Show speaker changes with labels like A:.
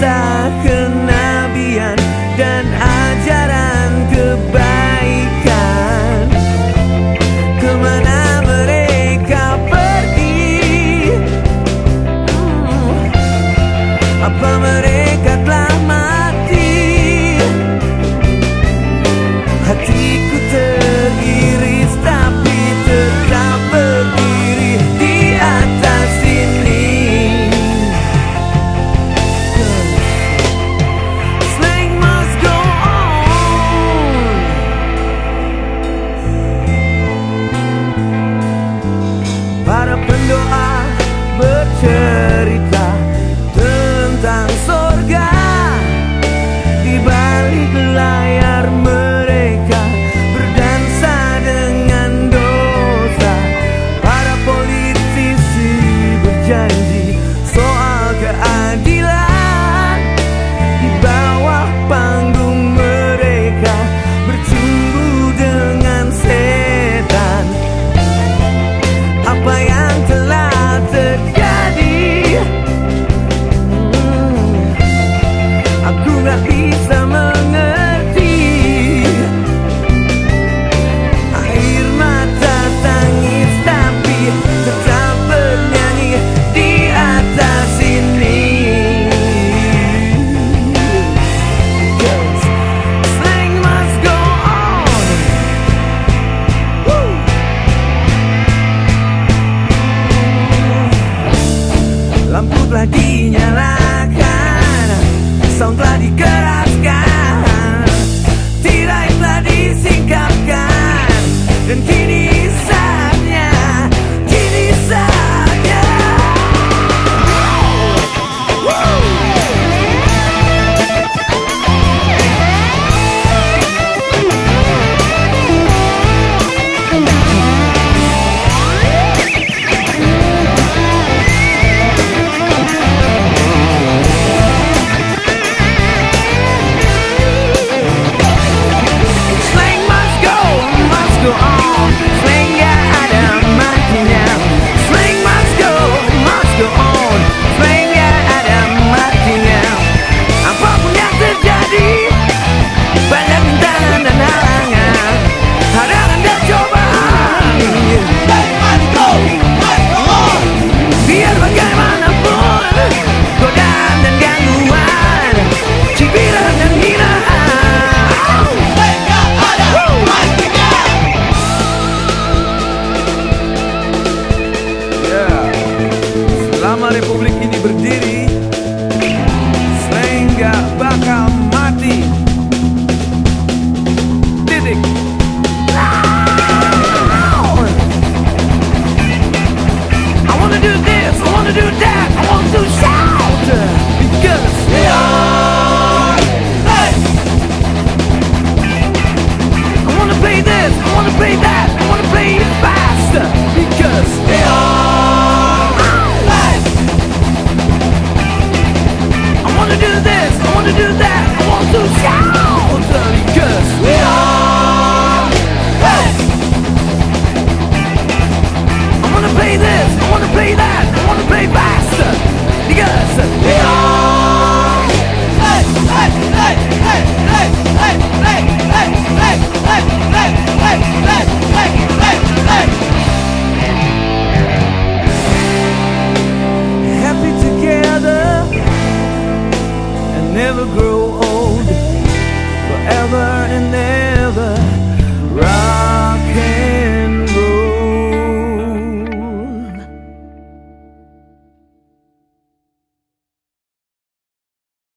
A: Ta telah dinyalakan. Sound telah dikerahkan. República wanna do this, I wanna do that, I want to shout Because we are hey! I wanna play this, I wanna play that, I wanna play back